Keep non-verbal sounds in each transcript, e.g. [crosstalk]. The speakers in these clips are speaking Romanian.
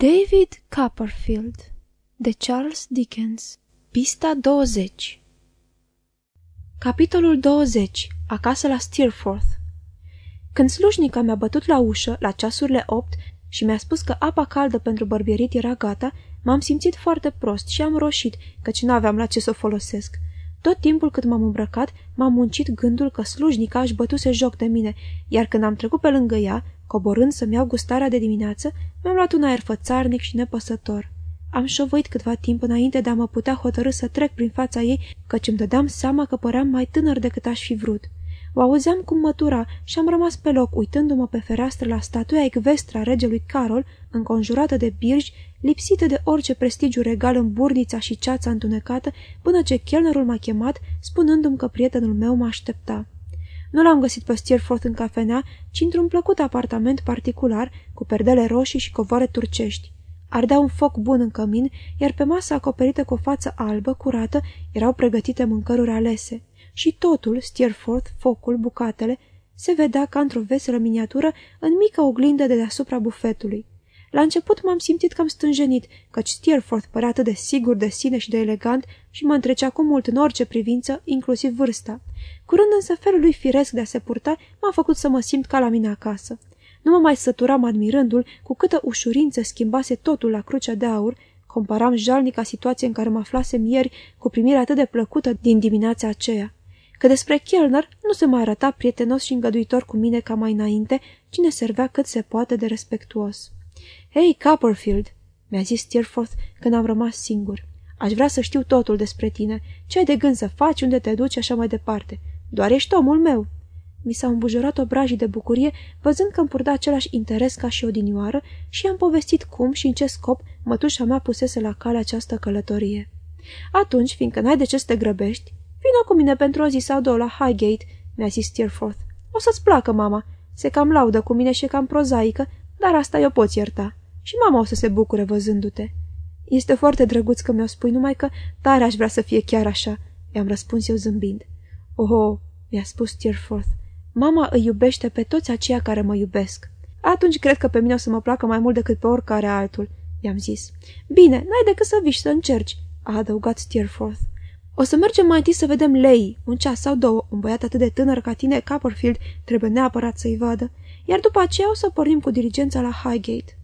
David Copperfield de Charles Dickens Pista 20 Capitolul 20 Acasă la Steerforth Când slujnica mi-a bătut la ușă, la ceasurile 8, și mi-a spus că apa caldă pentru bărbierit era gata, m-am simțit foarte prost și am roșit, căci nu aveam la ce să o folosesc. Tot timpul cât m-am îmbrăcat, m-am muncit gândul că slujnica își bătuse joc de mine, iar când am trecut pe lângă ea, Coborând să-mi iau gustarea de dimineață, mi-am luat un aer fățarnic și nepăsător. Am șovăit câtva timp înainte de a mă putea hotărâ să trec prin fața ei, căci îmi dădeam seama că păream mai tânăr decât aș fi vrut. O auzeam cum mătura și am rămas pe loc, uitându-mă pe fereastră la statuia ecvestra regelui Carol, înconjurată de birji, lipsită de orice prestigiu regal în burnița și ceața întunecată, până ce chelnerul m-a chemat, spunându-mi că prietenul meu mă aștepta. Nu l-am găsit pe Steerforth în cafenea, ci într-un plăcut apartament particular, cu perdele roșii și covoare turcești. Ardea un foc bun în cămin, iar pe masa acoperită cu o față albă, curată, erau pregătite mâncăruri alese. Și totul, Steerforth, focul, bucatele, se vedea ca într-o veselă miniatură în mica oglindă de deasupra bufetului. La început m-am simțit cam stânjenit, căci Steerforth părea atât de sigur de sine și de elegant și mă întrecea cu mult în orice privință, inclusiv vârsta. Curând însă felul lui firesc de a se purta m-a făcut să mă simt ca la mine acasă. Nu mă mai săturam admirându-l cu câtă ușurință schimbase totul la crucea de aur, comparam jalnica situație în care mă aflasem ieri cu primirea atât de plăcută din dimineața aceea. Că despre Kellner nu se mai arăta prietenos și îngăduitor cu mine ca mai înainte, cine servea cât se poate de respectuos. Hei, Copperfield!" mi-a zis Steerforth când am rămas singur. Aș vrea să știu totul despre tine. Ce ai de gând să faci, unde te duci, așa mai departe. Doar ești omul meu." Mi s-au îmbujurat obrajii de bucurie, văzând că îmi purta același interes ca și odinioară și am povestit cum și în ce scop mătușa mea pusese la cale această călătorie. Atunci, fiindcă n-ai de ce să te grăbești, vină cu mine pentru o zi sau două la Highgate, mi-a zis Steerforth. O să-ți placă, mama. Se cam laudă cu mine și e cam prozaică, dar asta eu poți ierta. Și mama o să se bucure văzându-te. Este foarte drăguț că mi-o spui, numai că tare aș vrea să fie chiar așa, i-am răspuns eu zâmbind. Oh, mi-a spus Steerforth, mama îi iubește pe toți aceia care mă iubesc. Atunci cred că pe mine o să mă placă mai mult decât pe oricare altul, i-am zis. Bine, n-ai decât să vii și să încerci, a adăugat Steerforth. O să mergem mai întâi să vedem Lei, un ceas sau două, un băiat atât de tânăr ca tine, Copperfield, trebuie neapărat să-i vadă iar după aceea o să pornim cu diligența la Highgate.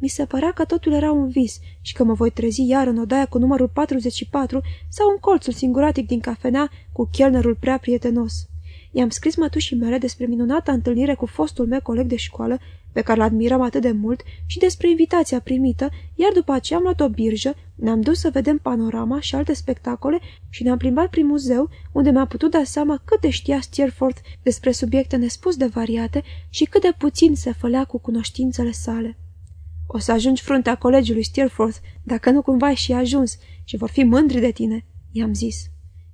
Mi se părea că totul era un vis și că mă voi trezi iar în odaia cu numărul 44 sau în colțul singuratic din cafenea cu chelnerul prea prietenos. I-am scris mătușii mele despre minunata întâlnire cu fostul meu coleg de școală, pe care l-admiram atât de mult, și despre invitația primită, iar după aceea am luat o birjă, ne-am dus să vedem panorama și alte spectacole și ne-am plimbat prin muzeu, unde mi-a putut da seama cât știa Steerforth despre subiecte nespus de variate și cât de puțin se fălea cu cunoștințele sale. O să ajungi fruntea colegiului Steerforth, dacă nu cumva ai și ajuns, și vor fi mândri de tine, i-am zis.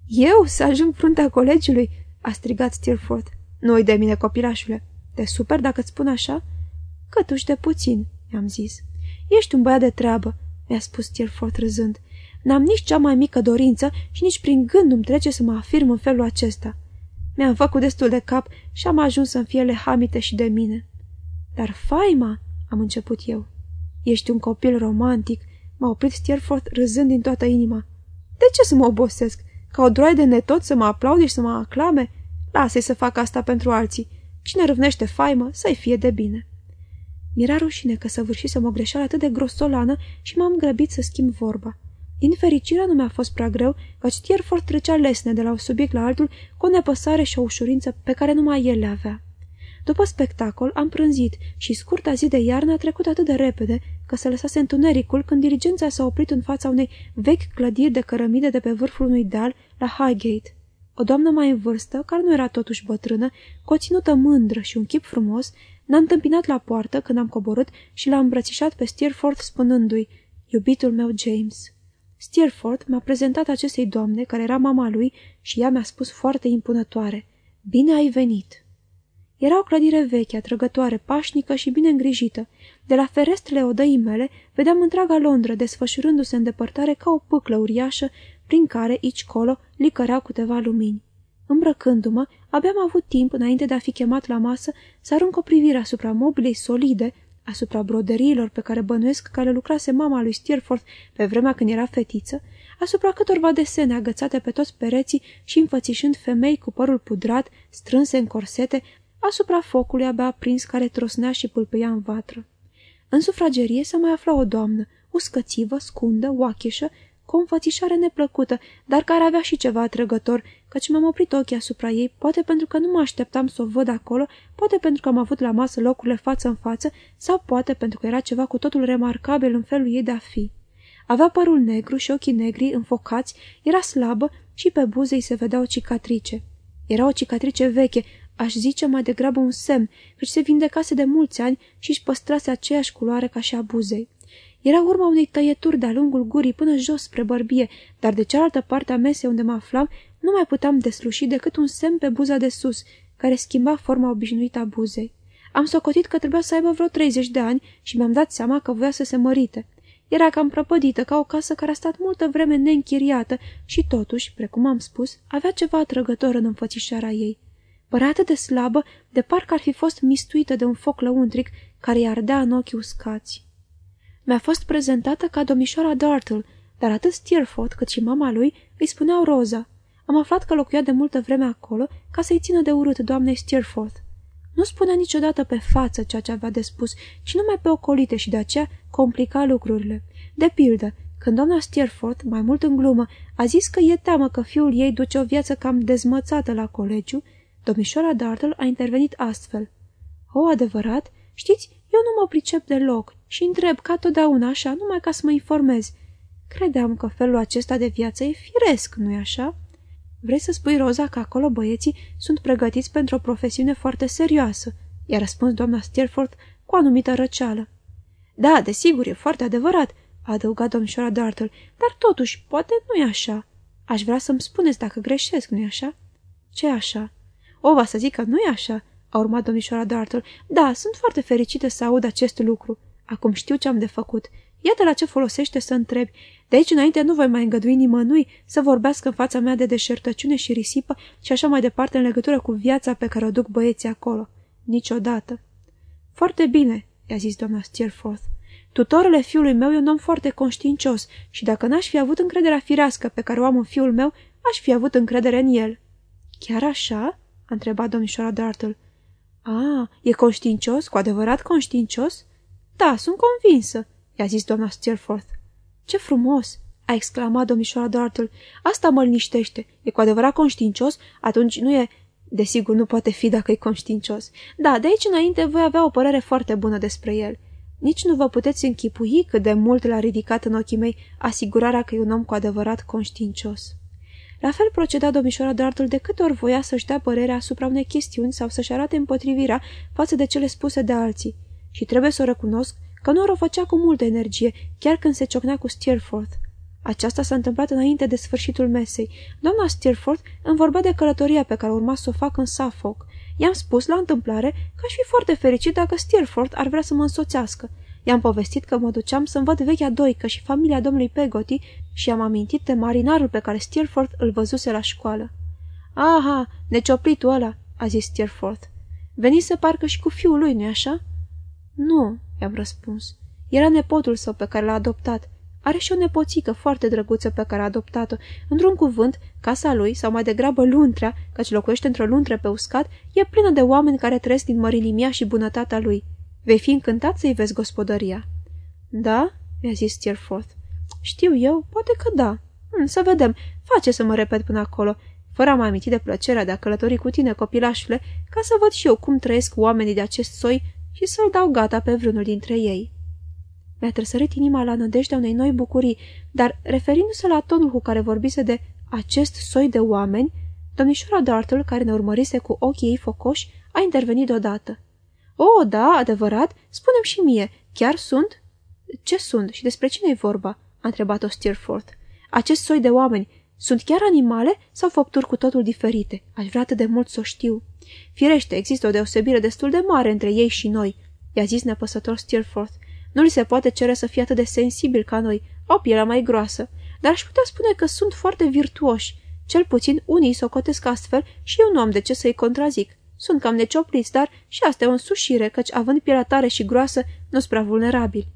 Eu să ajung fruntea colegiului? A strigat Steerforth. Nu-i de mine, copilașule. Te super dacă îți spun așa? Cătuși de puțin, i-am zis. Ești un băiat de treabă, mi-a spus Steerforth râzând. N-am nici cea mai mică dorință și nici prin gând nu-mi trece să mă afirm în felul acesta. Mi-am făcut destul de cap și am ajuns să-mi fie lehamite și de mine. Dar faima, am început eu. Ești un copil romantic, m-a oprit Steerforth râzând din toată inima. De ce să mă obosesc? Ca o droaie de netot să mă aplaude și să mă aclame? Lasă-i să facă asta pentru alții. Cine râvnește faimă, să-i fie de bine. Mi-era rușine că săvârșisem o greșeală atât de grosolană și m-am grăbit să schimb vorba. Din fericire nu mi-a fost prea greu, căci Tierfort trecea lesne de la un subiect la altul cu o nepăsare și o ușurință pe care numai el le avea. După spectacol am prânzit și scurta zi de iarnă a trecut atât de repede că se lăsase întunericul când diligența s-a oprit în fața unei vechi clădiri de cărămide de pe vârful unui deal la Highgate. O doamnă mai în vârstă, care nu era totuși bătrână, cu o ținută mândră și un chip frumos, n-a întâmpinat la poartă când am coborât și l-a îmbrățișat pe Steerforth spunându-i, iubitul meu James. Steerforth m-a prezentat acestei doamne, care era mama lui, și ea mi-a spus foarte impunătoare, Bine ai venit!" Era o clădire veche, atrăgătoare, pașnică și bine îngrijită. De la ferestrele odăii mele vedeam întreaga Londra desfășurându-se în depărtare ca o pâclă uriașă, prin care, aici colo, licăreau câteva lumini. Îmbrăcându-mă, abia am avut timp, înainte de a fi chemat la masă, să arunc o privire asupra mobilei solide, asupra broderiilor pe care bănuiesc că le lucrase mama lui Steerforth pe vremea când era fetiță, asupra câtorva desene agățate pe toți pereții și înfățișând femei cu părul pudrat, strânse în corsete, asupra focului abia aprins care trosnea și pâlpâia în vatră. În sufragerie se mai afla o doamnă, uscățivă, scundă, oacheșă, cu o înfățișare neplăcută, dar care avea și ceva atrăgător, căci mi-am oprit ochii asupra ei, poate pentru că nu mă așteptam să o văd acolo, poate pentru că am avut la masă locurile față în față, sau poate pentru că era ceva cu totul remarcabil în felul ei de a fi. Avea părul negru și ochii negri înfocați, era slabă și pe buze îi se vedea o cicatrice. Era o cicatrice veche, aș zice mai degrabă un semn, căci se vindecase de mulți ani și își păstrase aceeași culoare ca și a buzei. Era urma unei tăieturi de-a lungul gurii până jos spre bărbie, dar de cealaltă parte a mesei unde mă aflam nu mai puteam desluși decât un semn pe buza de sus, care schimba forma obișnuită a buzei. Am socotit că trebuia să aibă vreo 30 de ani și mi-am dat seama că voia să se mărite. Era cam prăpădită, ca o casă care a stat multă vreme neînchiriată și totuși, precum am spus, avea ceva atrăgător în înfățișarea ei. Părea atât de slabă, de parcă ar fi fost mistuită de un foc lăuntric care i ardea în ochii uscați. Mi-a fost prezentată ca domnișoara Dartle, dar atât Steerforth cât și mama lui îi spuneau Roza. Am aflat că locuia de multă vreme acolo ca să-i țină de urât doamnei Steerforth. Nu spunea niciodată pe față ceea ce avea de spus, ci numai pe ocolite și de aceea complica lucrurile. De pildă, când doamna Steerforth, mai mult în glumă, a zis că e teamă că fiul ei duce o viață cam dezmățată la colegiu, domnișoara Dartle a intervenit astfel. O, adevărat? Știți, eu nu mă pricep deloc și întreb ca totdeauna așa, numai ca să mă informez. Credeam că felul acesta de viață e firesc, nu-i așa? Vrei să spui, Roza, că acolo băieții sunt pregătiți pentru o profesiune foarte serioasă?" i-a răspuns doamna Steerforth cu o anumită răceală. Da, desigur, e foarte adevărat," a adăugat domnișoara Dartle, dar totuși, poate nu e așa. Aș vrea să-mi spuneți dacă greșesc, nu-i așa?" ce așa?" O, va să zic că nu e așa," a urmat domnișoara Dartle. Da, sunt foarte fericită să aud acest lucru. Acum știu ce am de făcut. Iată la ce folosește să întrebi. De aici înainte nu voi mai îngădui nimănui să vorbească în fața mea de deșertăciune și risipă și așa mai departe în legătură cu viața pe care o duc băieții acolo. Niciodată. Foarte bine, i-a zis doamna Steerforth. Tutorele fiului meu e un om foarte conștiincios și dacă n-aș fi avut încrederea firească pe care o am în fiul meu, aș fi avut încredere în el. Chiar așa? a întrebat domnișoara Dartle. A, e conștiincios? Cu adevărat conștiincios?" Da, sunt convinsă," i-a zis doamna Steerforth. Ce frumos!" a exclamat domnișoara Dartle. Asta mă liniștește. E cu adevărat conștiincios? Atunci nu e... Desigur, nu poate fi dacă e conștiincios. Da, de aici înainte voi avea o părere foarte bună despre el. Nici nu vă puteți închipui cât de mult l-a ridicat în ochii mei asigurarea că e un om cu adevărat conștiincios. La fel proceda domnișoara Dartle de câte ori voia să-și dea părerea asupra unei chestiuni sau să-și arate împotrivirea față de cele spuse de alții. Și trebuie să o recunosc că nu o făcea cu multă energie, chiar când se ciocnea cu Steerforth. Aceasta s-a întâmplat înainte de sfârșitul mesei. Doamna Steerforth îmi vorbea de călătoria pe care urma să o fac în Suffolk. I-am spus la întâmplare că aș fi foarte fericit dacă Steerforth ar vrea să mă însoțească. I-am povestit că mă duceam să-mi văd vechea doică și familia domnului Pegoti și am amintit de marinarul pe care Steerforth îl văzuse la școală. Aha, necioplitul ăla, a zis Steerforth. Venise parcă și cu fiul lui, nu-i așa? Nu, i-am răspuns. Era nepotul său pe care l-a adoptat. Are și o nepoțică foarte drăguță pe care a adoptat-o. Într-un cuvânt, casa lui, sau mai degrabă luntrea, căci locuiește într-o luntre pe uscat, e plină de oameni care trăiesc din mărinimia și bunătatea lui. Vei fi încântat să-i vezi gospodăria." Da?" mi-a zis Steerforth. Știu eu, poate că da. Hm, să vedem, face să mă repet până acolo, fără a mă aminti de plăcerea de a călători cu tine, copilașule, ca să văd și eu cum trăiesc oamenii de acest soi și să-l dau gata pe vreunul dintre ei. Mi-a trăsărit inima la nădejdea unei noi bucurii, dar, referindu-se la tonul cu care vorbise de acest soi de oameni, domnișoara Dartle, care ne urmărise cu ochii ei focoși, a intervenit odată. O, da, adevărat? Spunem și mie, chiar sunt?" Ce sunt și despre cine e vorba?" a întrebat-o Steerforth. Acest soi de oameni sunt chiar animale sau făpturi cu totul diferite? Aș vrea atât de mult să o știu." Firește, există o deosebire destul de mare între ei și noi," i-a zis nepăsător Steerforth. Nu li se poate cere să fie atât de sensibil ca noi, au pielea mai groasă, dar aș putea spune că sunt foarte virtuoși. Cel puțin unii s-o cotesc astfel și eu nu am de ce să-i contrazic. Sunt cam neciopliți, dar și asta e o însușire, căci având pielea tare și groasă, nu sunt prea vulnerabil.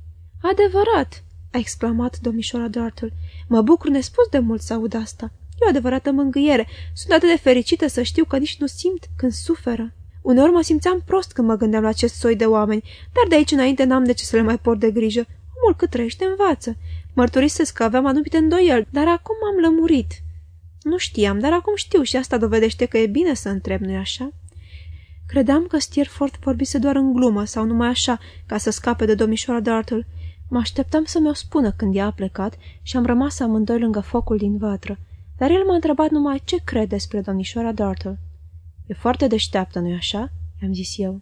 Adevărat, a exclamat domnișoara Dartle. Mă bucur nespus de mult să aud asta. E o adevărată mângâiere. Sunt atât de fericită să știu că nici nu simt când suferă. Uneori mă simțeam prost când mă gândeam la acest soi de oameni, dar de aici înainte n-am de ce să le mai port de grijă. Omul cât trăiește învață. Mărturisesc că aveam anumite îndoieli, dar acum am lămurit. Nu știam, dar acum știu și asta dovedește că e bine să întreb, nu-i așa? Credeam că Steerforth vorbise doar în glumă sau numai așa, ca să scape de domnișoara Dartle. Mă așteptam să mi-o spună când ea a plecat și am rămas amândoi lângă focul din vatră, dar el m-a întrebat numai ce crede despre domnișoara Dartle. E foarte deșteaptă, nu-i așa?" i-am zis eu.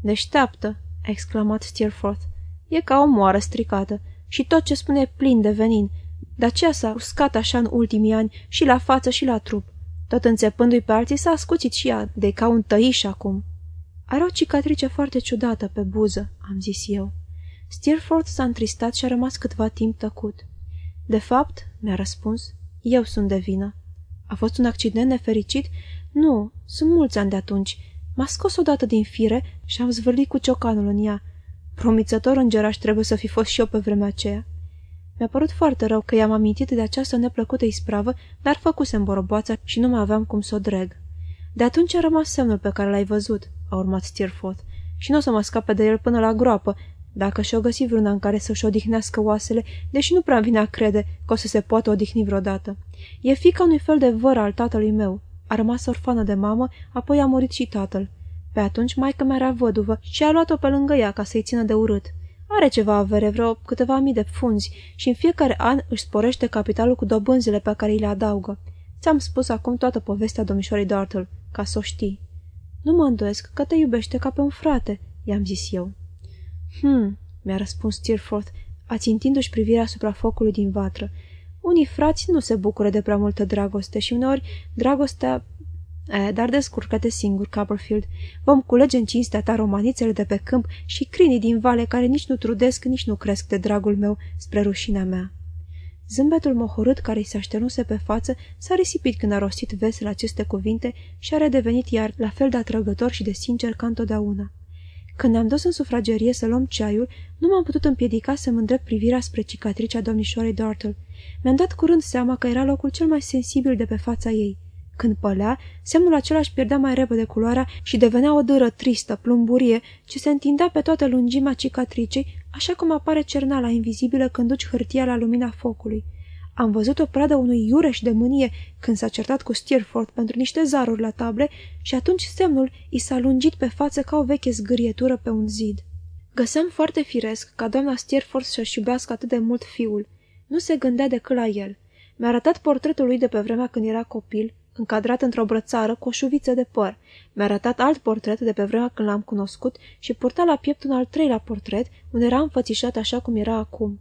Deșteaptă!" a exclamat Steerforth. E ca o moară stricată și tot ce spune e plin de venin. De aceea s-a uscat așa în ultimii ani și la față și la trup. Tot înțepându-i pe alții s-a ascuțit și ea, de ca un tăiș acum. Are o cicatrice foarte ciudată pe buză, am zis eu. Steerforth s-a întristat și a rămas câtva timp tăcut. De fapt, mi-a răspuns, eu sunt de vină. A fost un accident nefericit? Nu, sunt mulți ani de atunci. M-a scos odată din fire și am zvârlit cu ciocanul în ea. Promițător îngeraș trebuie să fi fost și eu pe vremea aceea. Mi-a părut foarte rău că i-am amintit de această neplăcută ispravă, dar făcusem boroboața și nu mai aveam cum să o dreg. De atunci a rămas semnul pe care l-ai văzut, a urmat Steerforth, și nu o să mă scape de el până la groapă, dacă și-o găsi vreuna în care să-și odihnească oasele, deși nu prea vine a crede că o să se poată odihni vreodată. E fica unui fel de văr al tatălui meu. A rămas orfană de mamă, apoi a murit și tatăl. Pe atunci maica mea era văduvă și a luat-o pe lângă ea ca să-i țină de urât. Are ceva avere, vreo câteva mii de funzi și în fiecare an își sporește capitalul cu dobânzile pe care îi le adaugă. Ți-am spus acum toată povestea domnișoarei Dartle, ca să o știi. Nu mă îndoiesc că te iubește ca pe un frate, i-am zis eu. Hmm, mi-a răspuns Steerforth, ațintindu-și privirea asupra focului din vatră. Unii frați nu se bucură de prea multă dragoste și uneori dragostea... E, dar descurcă-te singur, Copperfield. Vom culege în cinstea ta romanițele de pe câmp și crinii din vale care nici nu trudesc, nici nu cresc de dragul meu spre rușinea mea. Zâmbetul mohorât care i se așternuse pe față s-a risipit când a rostit vesel aceste cuvinte și a redevenit iar la fel de atrăgător și de sincer ca întotdeauna. Când ne-am dus în sufragerie să luăm ceaiul, nu m-am putut împiedica să-mi îndrept privirea spre cicatricea domnișoarei Dartle. Mi-am dat curând seama că era locul cel mai sensibil de pe fața ei. Când pălea, semnul acela își pierdea mai repede culoarea și devenea o dâră tristă, plumburie, ce se întindea pe toată lungimea cicatricei, așa cum apare cernala invizibilă când duci hârtia la lumina focului. Am văzut o pradă unui iureș de mânie când s-a certat cu Steerforth pentru niște zaruri la table și atunci semnul i s-a lungit pe față ca o veche zgârietură pe un zid. Găseam foarte firesc ca doamna Steerforth să-și iubească atât de mult fiul. Nu se gândea decât la el. Mi-a arătat portretul lui de pe vremea când era copil, încadrat într-o brățară cu o șuviță de păr. Mi-a arătat alt portret de pe vremea când l-am cunoscut și purta la piept un al treilea portret, unde era înfățișat așa cum era acum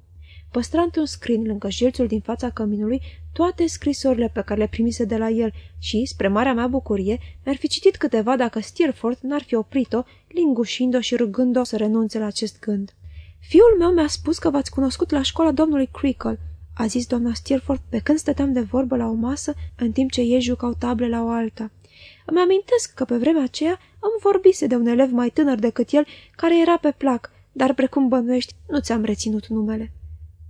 păstra un scrin lângă jilțul din fața căminului toate scrisorile pe care le primise de la el și, spre marea mea bucurie, mi-ar fi citit câteva dacă Steerforth n-ar fi oprit-o, lingușind-o și rugând-o să renunțe la acest gând. Fiul meu mi-a spus că v-ați cunoscut la școala domnului Creakle, a zis doamna Steerforth pe când stăteam de vorbă la o masă, în timp ce ei jucau table la o alta. Îmi amintesc că pe vremea aceea îmi vorbise de un elev mai tânăr decât el, care era pe plac, dar precum bănuiești, nu ți-am reținut numele.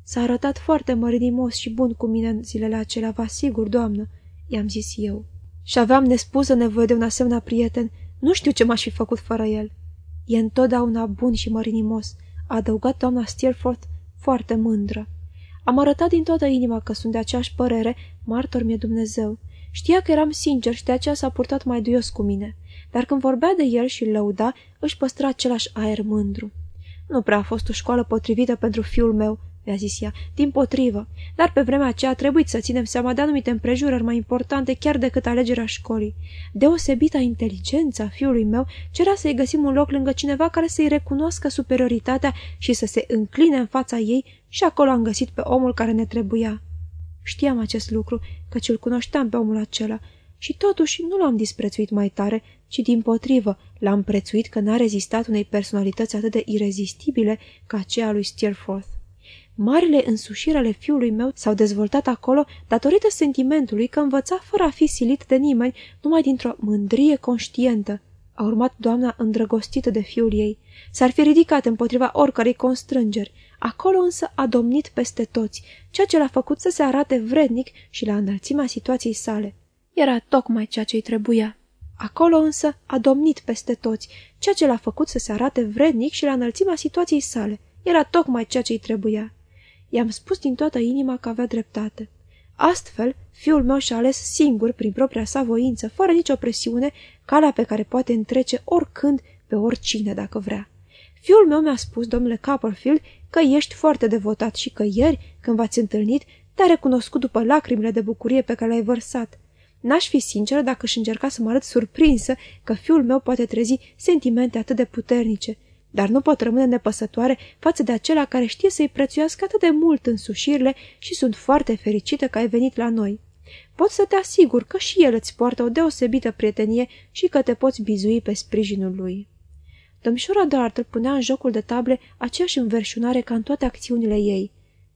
S-a arătat foarte mărinimos și bun cu mine în zilele acelea, vă asigur, doamnă, i-am zis eu. Și aveam nespusă nevoie de un asemenea prieten. Nu știu ce m-aș fi făcut fără el. E întotdeauna bun și mărinimos, a adăugat doamna Steerforth, foarte mândră. Am arătat din toată inima că sunt de aceeași părere, martor mi-e Dumnezeu. Știa că eram sincer și de aceea s-a purtat mai duios cu mine, dar când vorbea de el și îl lăuda, își păstra același aer mândru. Nu prea a fost o școală potrivită pentru fiul meu, mi-a zis ea, din potrivă, dar pe vremea aceea trebuie să ținem seama de anumite împrejurări mai importante chiar decât alegerea școlii. Deosebita inteligența fiului meu cerea să-i găsim un loc lângă cineva care să-i recunoască superioritatea și să se încline în fața ei și acolo am găsit pe omul care ne trebuia. Știam acest lucru, căci îl cunoșteam pe omul acela și totuși nu l-am disprețuit mai tare, ci din potrivă l-am prețuit că n-a rezistat unei personalități atât de irezistibile ca aceea lui Steerforth. Marile însușiri ale fiului meu s-au dezvoltat acolo datorită sentimentului că învăța fără a fi silit de nimeni, numai dintr-o mândrie conștientă. a urmat doamna îndrăgostită de fiul ei. S-ar fi ridicat împotriva oricărei constrângeri. Acolo însă a domnit peste toți, ceea ce l-a făcut să se arate vrednic și la înălțimea situației sale. Era tocmai ceea ce-i trebuia. Acolo însă a domnit peste toți, ceea ce l-a făcut să se arate vrednic și la înălțimea situației sale. Era tocmai ceea ce-i trebuia. I-am spus din toată inima că avea dreptate. Astfel, fiul meu și-a ales singur, prin propria sa voință, fără nicio presiune, calea pe care poate întrece oricând pe oricine dacă vrea. Fiul meu mi-a spus, domnule Copperfield, că ești foarte devotat și că ieri, când v-ați întâlnit, te-a recunoscut după lacrimile de bucurie pe care le-ai vărsat. N-aș fi sinceră dacă își încerca să mă arăt surprinsă că fiul meu poate trezi sentimente atât de puternice, dar nu pot rămâne nepăsătoare față de acela care știe să-i prețuiască atât de mult însușirile și sunt foarte fericită că ai venit la noi. Pot să te asigur că și el îți poartă o deosebită prietenie și că te poți bizui pe sprijinul lui. Domnișoara Dartle punea în jocul de table aceeași înverșunare ca în toate acțiunile ei.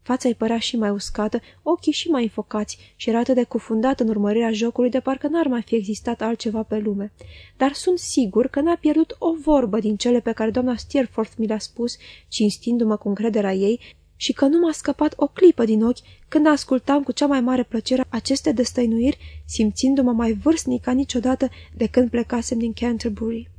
Fața îi părea și mai uscată, ochii și mai înfocați și era atât de cufundat în urmărirea jocului de parcă n-ar mai fi existat altceva pe lume. Dar sunt sigur că n-a pierdut o vorbă din cele pe care doamna Steerforth mi le-a spus, cinstindu-mă cu încrederea ei, și că nu m-a scăpat o clipă din ochi când ascultam cu cea mai mare plăcere aceste destăinuiri, simțindu-mă mai vârstnic ca niciodată de când plecasem din Canterbury.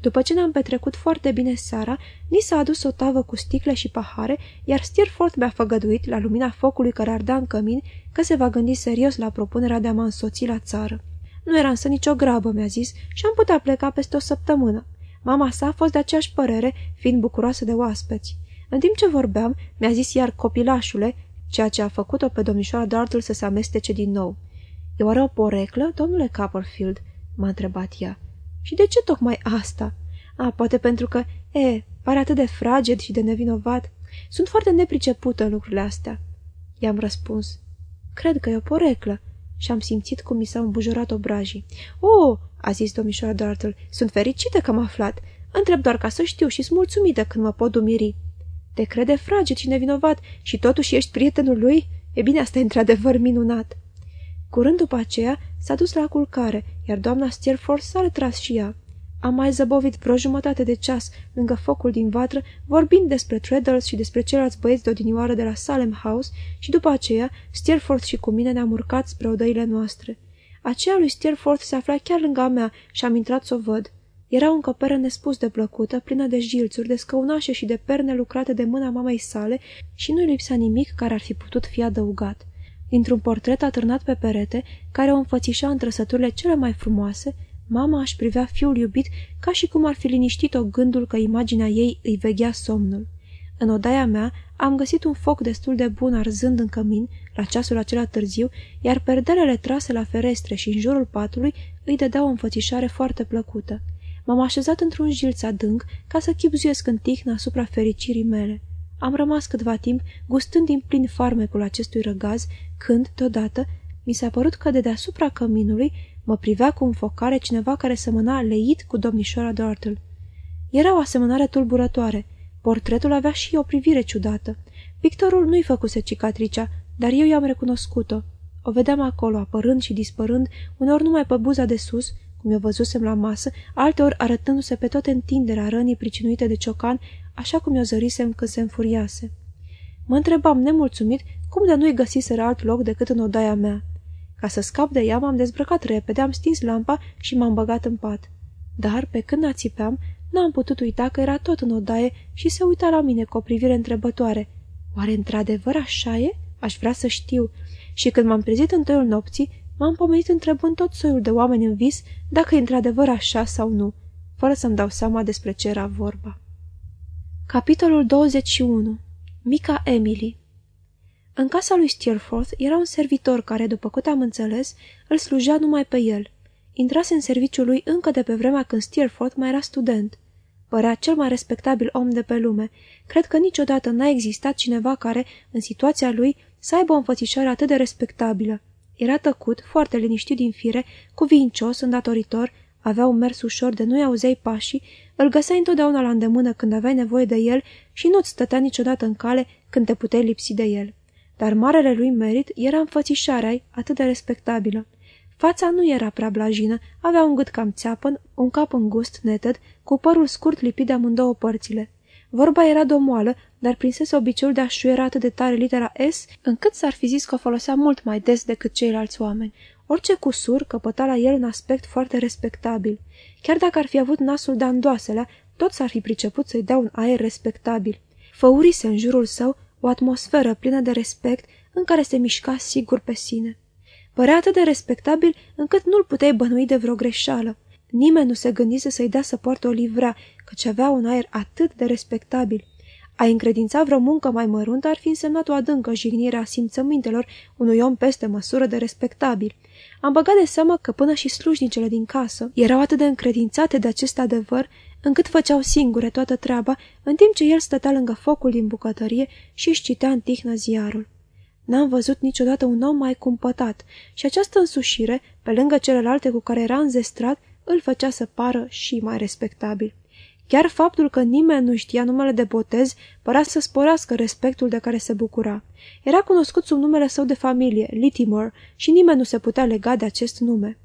După ce ne-am petrecut foarte bine seara, ni s-a adus o tavă cu sticle și pahare, iar Steerforth mi-a făgăduit, la lumina focului care ardea în cămin, că se va gândi serios la propunerea de a mă însoți la țară. Nu era însă nicio grabă, mi-a zis, și am putea pleca peste o săptămână. Mama sa a fost de aceeași părere, fiind bucuroasă de oaspeți. În timp ce vorbeam, mi-a zis iar copilașule, ceea ce a făcut-o pe domnișoara Dartle să se amestece din nou. E oare o poreclă, domnule Copperfield?" m-a întrebat ea. Și de ce tocmai asta? A, poate pentru că, e, pare atât de fraged și de nevinovat. Sunt foarte nepricepută în lucrurile astea. I-am răspuns. Cred că e o poreclă. Și am simțit cum mi s-au îmbujurat obrajii. Oh, a zis domnișoara Dartle, sunt fericită că am aflat. Întreb doar ca să știu și sunt mulțumită când mă pot umiri. Te crede fraged și nevinovat și totuși ești prietenul lui? E bine, asta e într-adevăr minunat. Curând după aceea s-a dus la culcare, iar doamna Steerforth s-a retras și ea. Am mai zăbovit vreo jumătate de ceas lângă focul din vatră, vorbind despre Treadles și despre ceilalți băieți de odinioară de la Salem House și după aceea Steerforth și cu mine ne-am urcat spre odăile noastre. Aceea lui Steerforth se afla chiar lângă a mea și am intrat să o văd. Era o încăpere nespus de plăcută, plină de jilțuri, de scăunașe și de perne lucrate de mâna mamei sale și nu-i lipsa nimic care ar fi putut fi adăugat. Dintr-un portret atârnat pe perete, care o înfățișa în trăsăturile cele mai frumoase, mama aș privea fiul iubit ca și cum ar fi liniștit-o gândul că imaginea ei îi veghea somnul. În odaia mea am găsit un foc destul de bun arzând în cămin, la ceasul acela târziu, iar perdelele trase la ferestre și în jurul patului îi dădeau o înfățișare foarte plăcută. M-am așezat într-un jilț adânc ca să chipzuiesc în tihnă asupra fericirii mele. Am rămas câtva timp gustând din plin farmecul acestui răgaz, când, deodată, mi s-a părut că de deasupra căminului mă privea cu înfocare cineva care semăna leit cu domnișoara Dartle. Era o asemănare tulburătoare. Portretul avea și o privire ciudată. Pictorul nu-i făcuse cicatricea, dar eu i-am recunoscut-o. O vedeam acolo, apărând și dispărând, uneori numai pe buza de sus, cum o văzusem la masă, alteori arătându-se pe toată întinderea rănii pricinuite de ciocan, așa cum i-o zărisem când se înfuriase. Mă întrebam, nemulțumit, cum de nu-i găsiseră alt loc decât în odaia mea. Ca să scap de ea, m-am dezbrăcat repede, am stins lampa și m-am băgat în pat. Dar, pe când ațipeam, n-am putut uita că era tot în odaie și se uita la mine cu o privire întrebătoare. Oare într-adevăr așa e? Aș vrea să știu. Și când m-am trezit în toiul nopții, m-am pomenit întrebând tot soiul de oameni în vis dacă e într-adevăr așa sau nu, fără să-mi dau seama despre ce era vorba. Capitolul 21 Mica Emily În casa lui Steerforth era un servitor care, după cât am înțeles, îl slujea numai pe el. Intrase în serviciul lui încă de pe vremea când Steerforth mai era student. Părea cel mai respectabil om de pe lume. Cred că niciodată n-a existat cineva care, în situația lui, să aibă o înfățișare atât de respectabilă. Era tăcut, foarte liniștit din fire, cuvincios, îndatoritor, avea un mers ușor de nu-i auzeai pașii, îl găseai întotdeauna la îndemână când aveai nevoie de el și nu-ți stătea niciodată în cale când te puteai lipsi de el. Dar marele lui merit era înfățișarea atât de respectabilă. Fața nu era prea blajină, avea un gât cam țeapăn, un cap îngust, neted, cu părul scurt lipit de amândouă părțile. Vorba era domoală, dar prinsese obiceiul de a șuiera atât de tare litera S, încât s-ar fi zis că o folosea mult mai des decât ceilalți oameni. Orice cusur căpăta la el un aspect foarte respectabil. Chiar dacă ar fi avut nasul de andoaselea, tot s-ar fi priceput să-i dea un aer respectabil. Făurise în jurul său o atmosferă plină de respect în care se mișca sigur pe sine. Părea atât de respectabil încât nu-l puteai bănui de vreo greșeală. Nimeni nu se gândise să-i dea să poarte o livrea, căci avea un aer atât de respectabil. A încredința vreo muncă mai măruntă ar fi însemnat o adâncă jignire a simțămintelor unui om peste măsură de respectabil. Am băgat de seamă că până și slujnicele din casă erau atât de încredințate de acest adevăr, încât făceau singure toată treaba, în timp ce el stătea lângă focul din bucătărie și își citea în tihnă ziarul. N-am văzut niciodată un om mai cumpătat și această însușire, pe lângă celelalte cu care era înzestrat, îl făcea să pară și mai respectabil. Chiar faptul că nimeni nu știa numele de botez părea să sporească respectul de care se bucura. Era cunoscut sub numele său de familie, Littimer, și nimeni nu se putea lega de acest nume.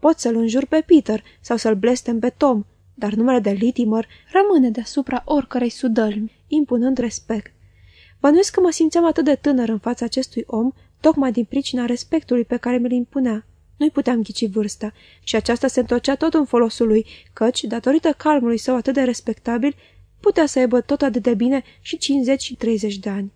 Pot să-l înjur pe Peter sau să-l blestem pe Tom, dar numele de Littimer rămâne deasupra oricărei sudălmi, impunând respect. Bănuiesc că mă simțeam atât de tânăr în fața acestui om, tocmai din pricina respectului pe care mi-l impunea. Nu-i puteam ghici vârsta și aceasta se întorcea tot în folosul lui, căci, datorită calmului său atât de respectabil, putea să aibă tot atât de bine și 50 și 30 de ani.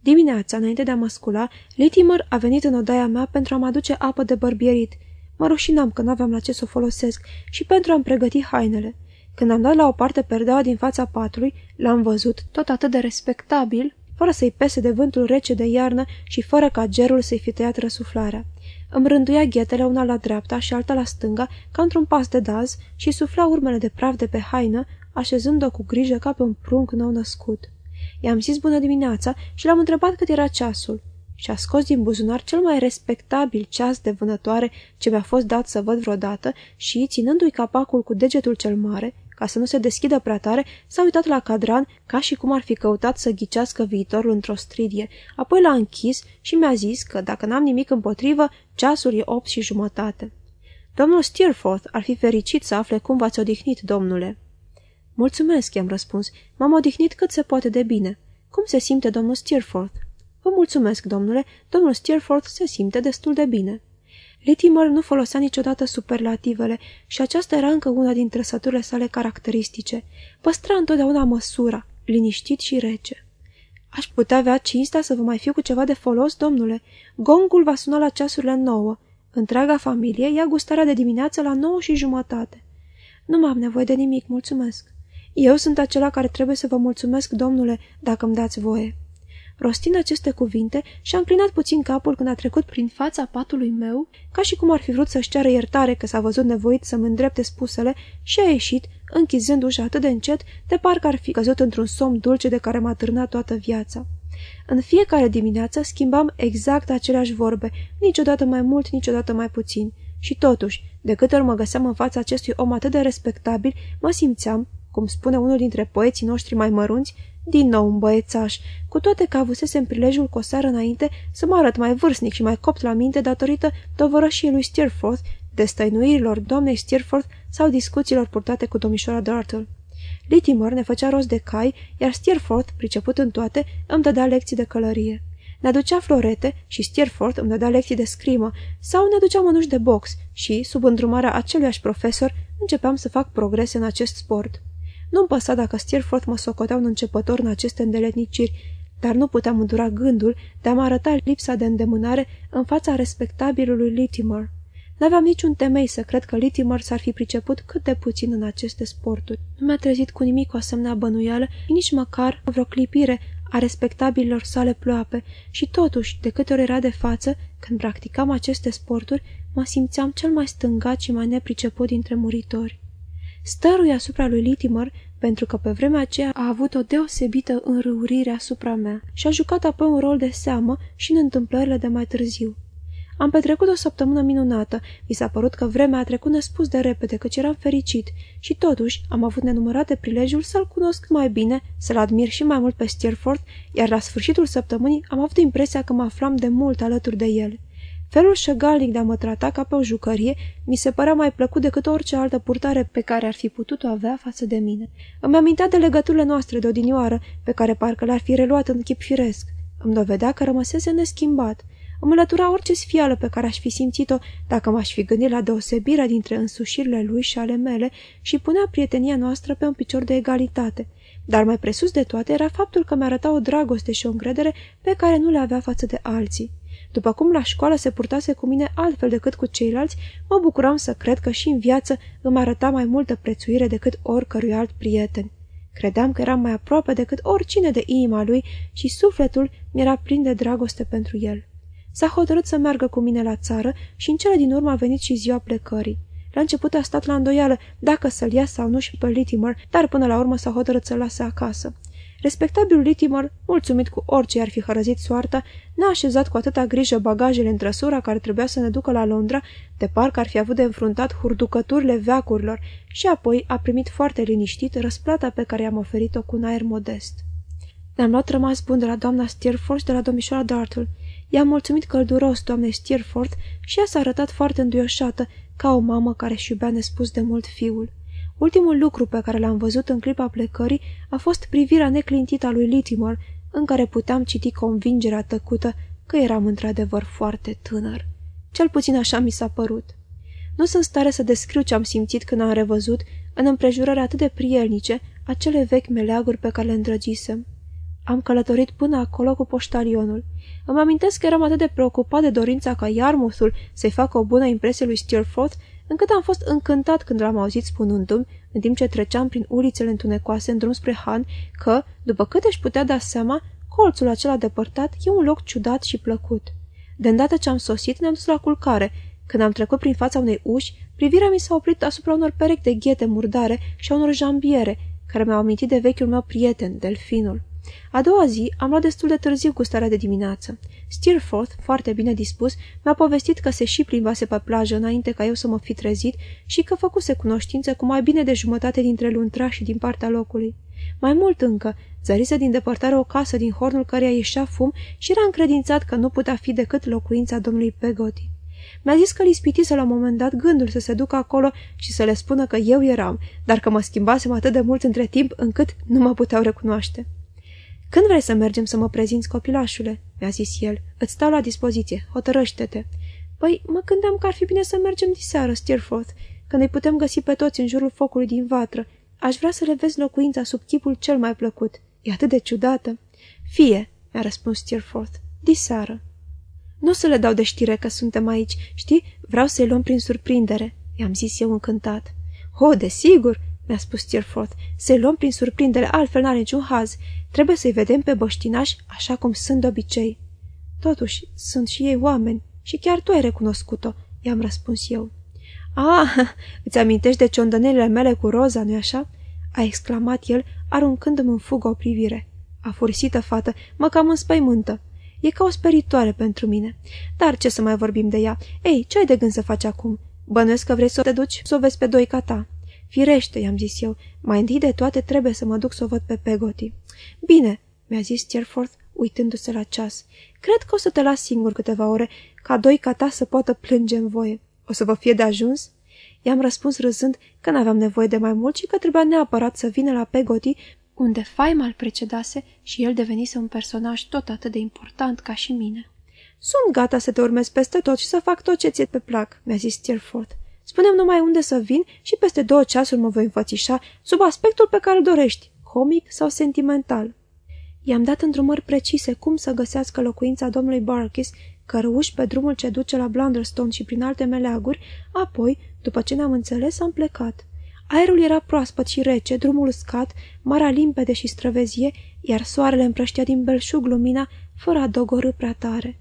Dimineața, înainte de a mă scula, Litimer a venit în odaia mea pentru a-mi aduce apă de bărbierit. Mă rușinam că nu aveam la ce să o folosesc și pentru a-mi pregăti hainele. Când am dat la o parte perdeaua din fața patului, l-am văzut, tot atât de respectabil, fără să-i pese de vântul rece de iarnă și fără ca gerul să-i fi tăiat răsuflarea. Îmi rânduia ghetele una la dreapta și alta la stânga, ca într-un pas de daz, și sufla urmele de praf de pe haină, așezând-o cu grijă ca pe un prunc nou născut. I-am zis bună dimineața și l-am întrebat cât era ceasul. Și a scos din buzunar cel mai respectabil ceas de vânătoare ce mi-a fost dat să văd vreodată și, ținându-i capacul cu degetul cel mare, ca să nu se deschidă prea tare, s-a uitat la cadran ca și cum ar fi căutat să ghicească viitorul într-o stridie. Apoi l-a închis și mi-a zis că, dacă n-am nimic împotrivă, ceasul e opt și jumătate. Domnul Steerforth ar fi fericit să afle cum v-ați odihnit, domnule. Mulțumesc, i-am răspuns. M-am odihnit cât se poate de bine. Cum se simte domnul Steerforth? Vă mulțumesc, domnule. Domnul Steerforth se simte destul de bine. Litimer nu folosea niciodată superlativele și aceasta era încă una din trăsăturile sale caracteristice. Păstra întotdeauna măsura, liniștit și rece. Aș putea avea cinstea să vă mai fiu cu ceva de folos, domnule. Gongul va suna la ceasurile nouă. Întreaga familie ia gustarea de dimineață la nouă și jumătate. Nu mai am nevoie de nimic, mulțumesc. Eu sunt acela care trebuie să vă mulțumesc, domnule, dacă îmi dați voie. Rostind aceste cuvinte, și-a înclinat puțin capul când a trecut prin fața patului meu, ca și cum ar fi vrut să-și ceară iertare că s-a văzut nevoit să-mi îndrepte spusele și a ieșit, închizând ușa atât de încet, de parcă ar fi căzut într-un somn dulce de care m-a târnat toată viața. În fiecare dimineață schimbam exact aceleași vorbe, niciodată mai mult, niciodată mai puțin. Și totuși, de câte ori mă găseam în fața acestui om atât de respectabil, mă simțeam, cum spune unul dintre poeții noștri mai mărunți, din nou un băiețaș, cu toate că avusesem prilejul cu o seară înainte să mă arăt mai vârstnic și mai copt la minte datorită tovărășiei lui Steerforth, destăinuirilor doamnei Steerforth sau discuțiilor purtate cu domnișoara Dartle. Litimer ne făcea rost de cai, iar Steerforth, priceput în toate, îmi dădea lecții de călărie. Ne aducea florete și Steerforth îmi dădea lecții de scrimă sau ne aducea mănuși de box și, sub îndrumarea aceluiași profesor, începeam să fac progrese în acest sport. Nu-mi păsa dacă Steerforth mă socotea un începător în aceste îndeletniciri, dar nu puteam îndura gândul de a-mi arăta lipsa de îndemânare în fața respectabilului Litimer. N-aveam niciun temei să cred că Litimer s-ar fi priceput cât de puțin în aceste sporturi. Nu mi-a trezit cu nimic o asemenea bănuială, nici măcar vreo clipire a respectabililor sale ploape și totuși, de câte ori era de față, când practicam aceste sporturi, mă simțeam cel mai stângat și mai nepriceput dintre muritori. Stărui asupra lui Litimer pentru că pe vremea aceea a avut o deosebită înrăurire asupra mea și a jucat apoi un rol de seamă și în întâmplările de mai târziu. Am petrecut o săptămână minunată, mi s-a părut că vremea a trecut nespus de repede, căci eram fericit și totuși am avut nenumărate prilejul să-l cunosc mai bine, să-l admir și mai mult pe Steerforth, iar la sfârșitul săptămânii am avut impresia că mă aflam de mult alături de el. Felul șăgalnic de a mă trata ca pe o jucărie mi se părea mai plăcut decât orice altă purtare pe care ar fi putut-o avea față de mine. Îmi amintea de legăturile noastre de odinioară, pe care parcă le-ar fi reluat în chip firesc. Îmi dovedea că rămăsese neschimbat. Îmi înlătura orice sfială pe care aș fi simțit-o dacă m-aș fi gândit la deosebirea dintre însușirile lui și ale mele și punea prietenia noastră pe un picior de egalitate. Dar mai presus de toate era faptul că mi-arăta o dragoste și o încredere pe care nu le avea față de alții. După cum la școală se purtase cu mine altfel decât cu ceilalți, mă bucuram să cred că și în viață îmi arăta mai multă prețuire decât oricărui alt prieten. Credeam că eram mai aproape decât oricine de inima lui și sufletul mi-era plin de dragoste pentru el. S-a hotărât să meargă cu mine la țară și în cele din urmă a venit și ziua plecării. La început a stat la îndoială dacă să-l ia sau nu și pe Litimer, dar până la urmă s-a hotărât să-l lase acasă. Respectabilul Litimer, mulțumit cu orice ar fi hărăzit soarta, n-a așezat cu atâta grijă bagajele în trăsura care trebuia să ne ducă la Londra, de parcă ar fi avut de înfruntat hurducăturile veacurilor, și apoi a primit foarte liniștit răsplata pe care i-am oferit-o cu un aer modest. Ne-am luat rămas bun de la doamna Steerforth de la domnișoara Dartle. I-am mulțumit călduros doamnei Steerforth și ea s-a arătat foarte înduioșată, ca o mamă care își iubea nespus de mult fiul. Ultimul lucru pe care l-am văzut în clipa plecării a fost privirea neclintită a lui Littimer, în care puteam citi convingerea tăcută că eram într-adevăr foarte tânăr. Cel puțin așa mi s-a părut. Nu sunt stare să descriu ce am simțit când am revăzut, în împrejurări atât de prielnice, acele vechi meleaguri pe care le îndrăgisem. Am călătorit până acolo cu poștalionul. Îmi amintesc că eram atât de preocupat de dorința ca Iarmuthul să-i facă o bună impresie lui Steerforth, încât am fost încântat când l-am auzit spunându-mi, în timp ce treceam prin ulițele întunecoase în drum spre Han, că, după cât își putea da seama, colțul acela depărtat e un loc ciudat și plăcut. De îndată ce am sosit, ne-am dus la culcare. Când am trecut prin fața unei uși, privirea mi s-a oprit asupra unor perechi de ghete murdare și a unor jambiere, care mi-au amintit de vechiul meu prieten, delfinul. A doua zi am luat destul de târziu cu starea de dimineață. Steerforth, foarte bine dispus, mi-a povestit că se și plimbase pe plajă înainte ca eu să mă fi trezit și că făcuse cunoștință cu mai bine de jumătate dintre luntrașii din partea locului. Mai mult încă, zărise din depărtare o casă din hornul căreia ieșea fum și era încredințat că nu putea fi decât locuința domnului Pegoti. Mi-a zis că l-ispitise la un moment dat gândul să se ducă acolo și să le spună că eu eram, dar că mă schimbasem atât de mult între timp încât nu mă puteau recunoaște. Când vrei să mergem să mă prezinți, copilașule?" mi-a zis el. Îți stau la dispoziție. Hotărăște-te." Păi, mă gândeam că ar fi bine să mergem diseară, Steerforth, când îi putem găsi pe toți în jurul focului din vatră. Aș vrea să le vezi locuința sub chipul cel mai plăcut. E atât de ciudată." Fie," mi-a răspuns Steerforth. Diseară." Nu să le dau de știre că suntem aici, știi? Vreau să-i luăm prin surprindere," i-am zis eu încântat. Ho, desigur!" Mi-a spus Steerforth. Să-i luăm prin surprindere, altfel n-are niciun haz. Trebuie să-i vedem pe băștinași așa cum sunt de obicei. Totuși, sunt și ei oameni și chiar tu ai recunoscut-o, i-am răspuns eu. Ah, [laughs] îți amintești de ciondănelile mele cu roza, nu-i așa?" a exclamat el, aruncându-mi în fugă o privire. Afurisită fată, mă cam înspăimântă. E ca o speritoare pentru mine. Dar ce să mai vorbim de ea? Ei, ce ai de gând să faci acum? Bănuiesc că vrei să te duci să o vezi pe doi ca ta. Firește, i-am zis eu, mai întâi de toate trebuie să mă duc să o văd pe Pegoti. Bine, mi-a zis Steerforth, uitându-se la ceas. Cred că o să te las singur câteva ore, ca doi ca ta să poată plânge în voie. O să vă fie de ajuns? I-am răspuns râzând că n-aveam nevoie de mai mult și că trebuia neapărat să vină la Pegoti, unde faima îl precedase și el devenise un personaj tot atât de important ca și mine. Sunt gata să te urmez peste tot și să fac tot ce ți-e pe plac, mi-a zis Steerforth. Spunem numai unde să vin și peste două ceasuri mă voi înfățișa sub aspectul pe care îl dorești, comic sau sentimental. I-am dat îndrumări precise cum să găsească locuința domnului Barkis, cărăuși pe drumul ce duce la Blunderstone și prin alte meleaguri, apoi, după ce ne-am înțeles, am plecat. Aerul era proaspăt și rece, drumul uscat, marea limpede și străvezie, iar soarele împrăștea din belșug lumina, fără a dogorâ prea tare.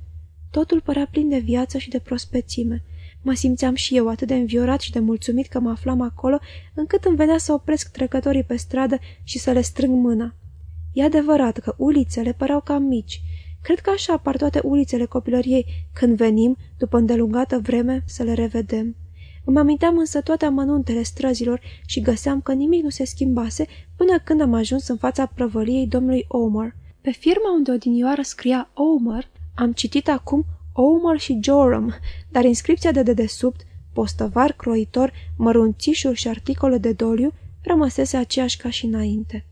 Totul părea plin de viață și de prospețime. Mă simțeam și eu atât de înviorat și de mulțumit că mă aflam acolo, încât îmi venea să opresc trecătorii pe stradă și să le strâng mâna. E adevărat că ulițele păreau cam mici. Cred că așa apar toate ulițele copilăriei când venim, după îndelungată vreme, să le revedem. Îmi aminteam însă toate amănuntele străzilor și găseam că nimic nu se schimbase până când am ajuns în fața prăvăliei domnului Omer. Pe firma unde odinioară scria Omer, am citit acum Omer și Joram, dar inscripția de dedesubt, postăvar, croitor, mărunțișuri și articole de doliu, rămăsese aceeași ca și înainte.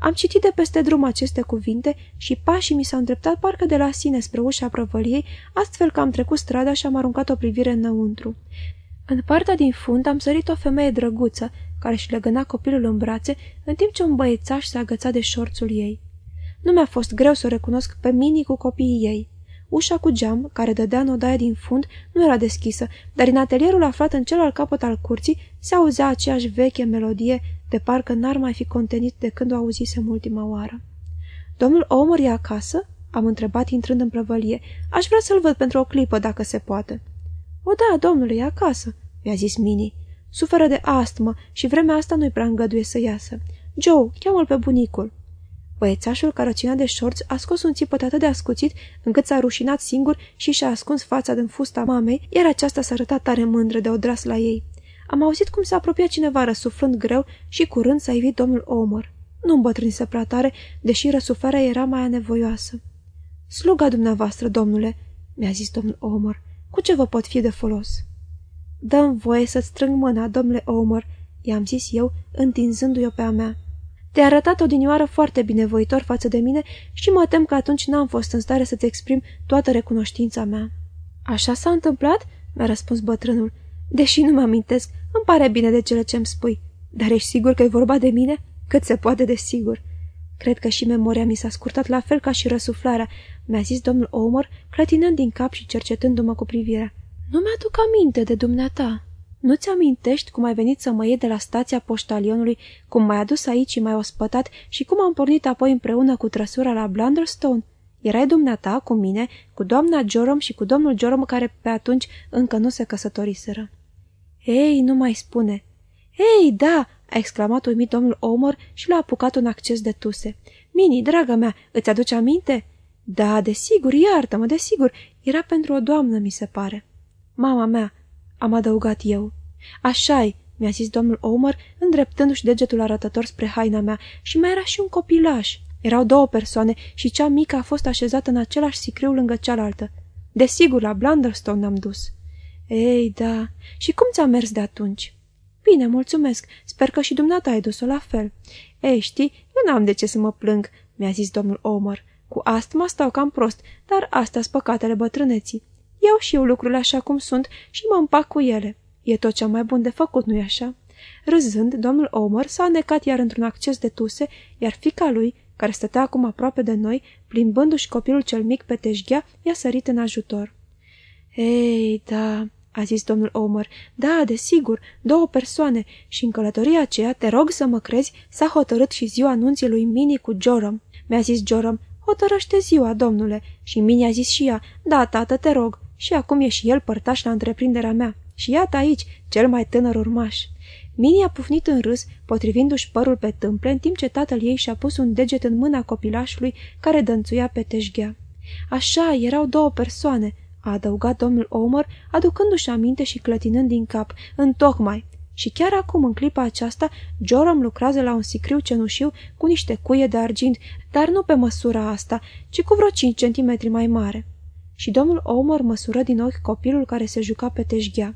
Am citit de peste drum aceste cuvinte și pașii mi s-au îndreptat parcă de la sine spre ușa prăvăliei, astfel că am trecut strada și am aruncat o privire înăuntru. În partea din fund am sărit o femeie drăguță, care își legăna copilul în brațe, în timp ce un băiețaș se agăța de șorțul ei. Nu mi-a fost greu să o recunosc pe Mini cu copiii ei. Ușa cu geam, care dădea în odaia din fund, nu era deschisă, dar în atelierul aflat în celălalt capăt al curții se auzea aceeași veche melodie, de parcă n-ar mai fi contenit de când o auzisem ultima oară. Domnul Omor e acasă?" am întrebat intrând în prăvălie. Aș vrea să-l văd pentru o clipă, dacă se poate." O, da, domnule, e acasă," mi-a zis Mini. Suferă de astmă și vremea asta nu-i prea îngăduie să iasă. Joe, cheamă-l pe bunicul." Băiețașul care ținea de șorț a scos un țipăt atât de ascuțit încât s-a rușinat singur și și-a ascuns fața din fusta mamei, iar aceasta s-a arătat tare mândră de odras la ei. Am auzit cum s-a apropiat cineva răsuflând greu și curând s-a ivit domnul Omer. Nu îmbătrânise prea tare, deși răsuflarea era mai anevoioasă. Sluga dumneavoastră, domnule," mi-a zis domnul Omer, cu ce vă pot fi de folos?" Dă-mi voie să-ți strâng mâna, domnule Omer," i-am zis eu, întinzându-i-o pe a mea. Te-ai arătat odinioară foarte binevoitor față de mine și mă tem că atunci n-am fost în stare să-ți exprim toată recunoștința mea." Așa s-a întâmplat?" mi-a răspuns bătrânul. Deși nu mă amintesc, îmi pare bine de cele ce-mi spui. Dar ești sigur că e vorba de mine? Cât se poate de sigur." Cred că și memoria mi s-a scurtat la fel ca și răsuflarea," mi-a zis domnul Omer, clătinând din cap și cercetându-mă cu privirea. Nu mi-aduc aminte de dumneata." Nu-ți amintești cum ai venit să mă iei de la stația poștalionului, cum m-ai adus aici și m-ai ospătat și cum am pornit apoi împreună cu trăsura la Blunderstone? Erai dumneata cu mine, cu doamna Joram și cu domnul Joram care pe atunci încă nu se căsătoriseră. Ei, nu mai spune. Ei, da!" a exclamat uimit domnul Omor și l-a apucat un acces de tuse. Mini, draga mea, îți aduce aminte?" Da, desigur, iartă-mă, desigur, era pentru o doamnă, mi se pare." Mama mea," am adăugat eu. Așa-i, mi-a zis domnul Omer, îndreptându-și degetul arătător spre haina mea, și mai era și un copilaș. Erau două persoane și cea mică a fost așezată în același sicriu lângă cealaltă. Desigur, la Blunderstone am dus. Ei, da, și cum ți-a mers de atunci? Bine, mulțumesc, sper că și dumneata ai dus-o la fel. Ei, știi, eu n-am de ce să mă plâng, mi-a zis domnul Omer. Cu astma stau cam prost, dar astea sunt păcatele bătrâneții. Iau și eu lucrurile așa cum sunt și mă împac cu ele. E tot cea mai bun de făcut, nu-i așa?" Râzând, domnul Omer s-a necat iar într-un acces de tuse, iar fica lui, care stătea acum aproape de noi, plimbându-și copilul cel mic pe teșghea, i-a sărit în ajutor. Ei, da," a zis domnul Omer, da, desigur, două persoane și în călătoria aceea, te rog să mă crezi, s-a hotărât și ziua anunții lui Mini cu Joram. Mi-a zis Joram, hotărăște ziua, domnule, și Mini a zis și ea, da, tată, te rog, și acum e și el părtaș la întreprinderea mea. Și iată aici, cel mai tânăr urmaș. Mini a pufnit în râs, potrivindu-și părul pe tâmple, în timp ce tatăl ei și-a pus un deget în mâna copilașului care dănțuia pe teșghea. Așa, erau două persoane, a adăugat domnul Omer, aducându-și aminte și clătinând din cap, întocmai. Și chiar acum, în clipa aceasta, Joram lucrează la un sicriu cenușiu cu niște cuie de argint, dar nu pe măsura asta, ci cu vreo 5 centimetri mai mare și domnul Omar măsură din ochi copilul care se juca pe teșghea.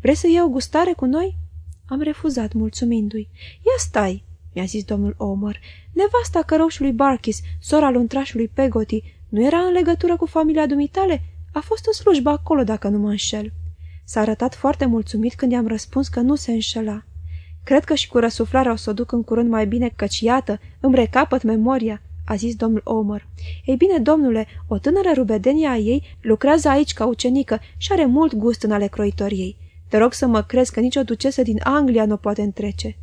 Vrei să iau gustare cu noi?" Am refuzat, mulțumindu-i. Ia stai!" mi-a zis domnul Omar. Nevasta căroșului Barkis, sora luntrașului Pegoti, nu era în legătură cu familia dumitale? A fost în slujbă acolo, dacă nu mă înșel." S-a arătat foarte mulțumit când i-am răspuns că nu se înșela. Cred că și cu răsuflarea o să o duc în curând mai bine, căci iată, îmi recapăt memoria a zis domnul Omer. Ei bine, domnule, o tânără rubedenie a ei lucrează aici ca ucenică și are mult gust în ale croitoriei. Te rog să mă crezi că nicio ducesă din Anglia nu poate întrece.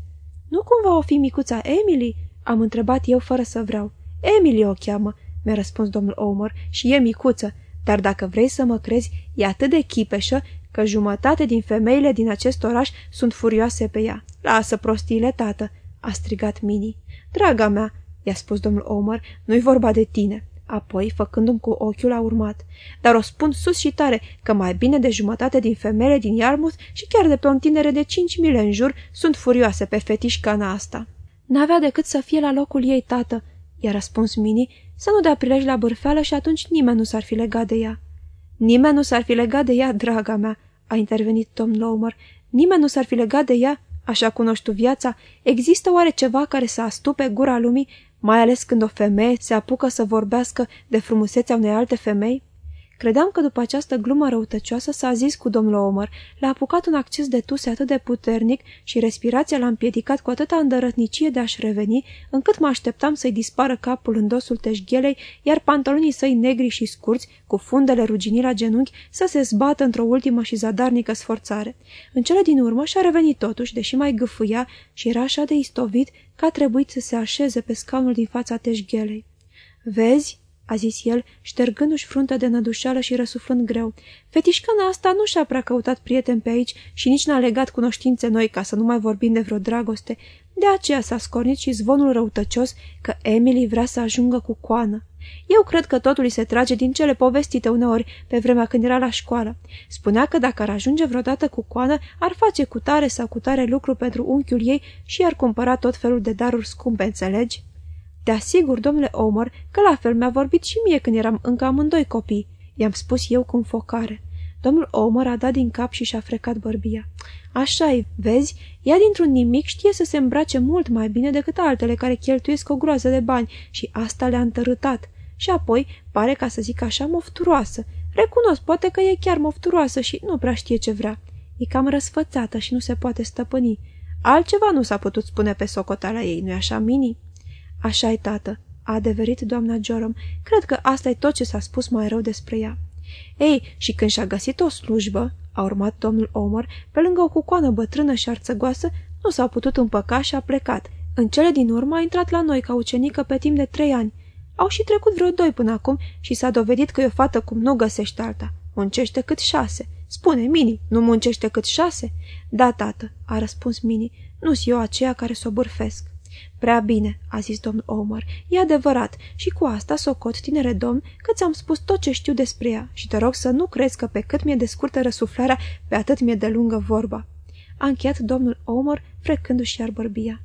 Nu cumva o fi micuța Emily?" am întrebat eu fără să vreau. Emily o cheamă," mi-a răspuns domnul Omer, și e micuță, dar dacă vrei să mă crezi, e atât de chipeșă că jumătate din femeile din acest oraș sunt furioase pe ea. Lasă prostiile, tată!" a strigat Mini. Draga mea, i-a spus domnul Omer, nu-i vorba de tine. Apoi, făcându-mi cu ochiul, a urmat. Dar o spun sus și tare că mai bine de jumătate din femeile din Yarmouth și chiar de pe un tinere de cinci mile în jur sunt furioase pe fetișcana asta. N-avea decât să fie la locul ei, tată, i-a răspuns Mini, să nu dea prilej la bârfeală și atunci nimeni nu s-ar fi legat de ea. Nimeni nu s-ar fi legat de ea, draga mea, a intervenit Tom Lomer. Nimeni nu s-ar fi legat de ea, așa cunoști tu viața. Există oare ceva care să astupe gura lumii, mai ales când o femeie se apucă să vorbească de frumusețea unei alte femei? Credeam că după această glumă răutăcioasă s-a zis cu domnul Omar, l-a apucat un acces de tuse atât de puternic și respirația l-a împiedicat cu atâta îndărătnicie de a-și reveni, încât mă așteptam să-i dispară capul în dosul teșghelei, iar pantalonii săi negri și scurți, cu fundele rugini la genunchi, să se zbată într-o ultimă și zadarnică sforțare. În cele din urmă și-a revenit totuși, deși mai gâfâia și era așa de istovit că a trebuit să se așeze pe scaunul din fața teșghelei. Vezi?" A zis el, ștergându-și fruntea de nădușeală și răsuflând greu. Fetișcana asta nu și-a prea căutat prieten pe aici și nici n-a legat cunoștințe noi ca să nu mai vorbim de vreo dragoste. De aceea s-a scornit și zvonul răutăcios că Emily vrea să ajungă cu coană. Eu cred că totul îi se trage din cele povestite uneori pe vremea când era la școală. Spunea că dacă ar ajunge vreodată cu coană, ar face cu tare sau cu tare lucru pentru unchiul ei și ar cumpăra tot felul de daruri scumpe, înțelegi? Te asigur, domnule Omar, că la fel mi-a vorbit și mie când eram încă amândoi copii. I-am spus eu cu înfocare. Domnul Omar a dat din cap și și-a frecat bărbia. așa e, vezi, ea dintr-un nimic știe să se îmbrace mult mai bine decât altele care cheltuiesc o groază de bani și asta le-a întărâtat. Și apoi pare, ca să zic așa, mofturoasă. Recunosc, poate că e chiar mofturoasă și nu prea știe ce vrea. E cam răsfățată și nu se poate stăpâni. Altceva nu s-a putut spune pe socotala ei, nu-i așa, Mini? Așa-i, tată, a adeverit doamna Joram. Cred că asta e tot ce s-a spus mai rău despre ea. Ei, și când și-a găsit o slujbă, a urmat domnul Omar, pe lângă o cucoană bătrână și arțăgoasă, nu s-au putut împăca și a plecat. În cele din urmă a intrat la noi ca ucenică pe timp de trei ani. Au și trecut vreo doi până acum și s-a dovedit că e o fată cum nu găsește alta. Muncește cât șase. Spune, Mini, nu muncește cât șase? Da, tată, a răspuns Mini, nu-s eu aceea care s-o bârfesc. Prea bine, a zis domnul Omer, e adevărat și cu asta socot, tinere domn, că ți-am spus tot ce știu despre ea și te rog să nu crezi că pe cât mi-e de scurtă răsuflarea, pe atât mi-e de lungă vorba. A încheiat domnul Omer, frecându-și iar bărbia.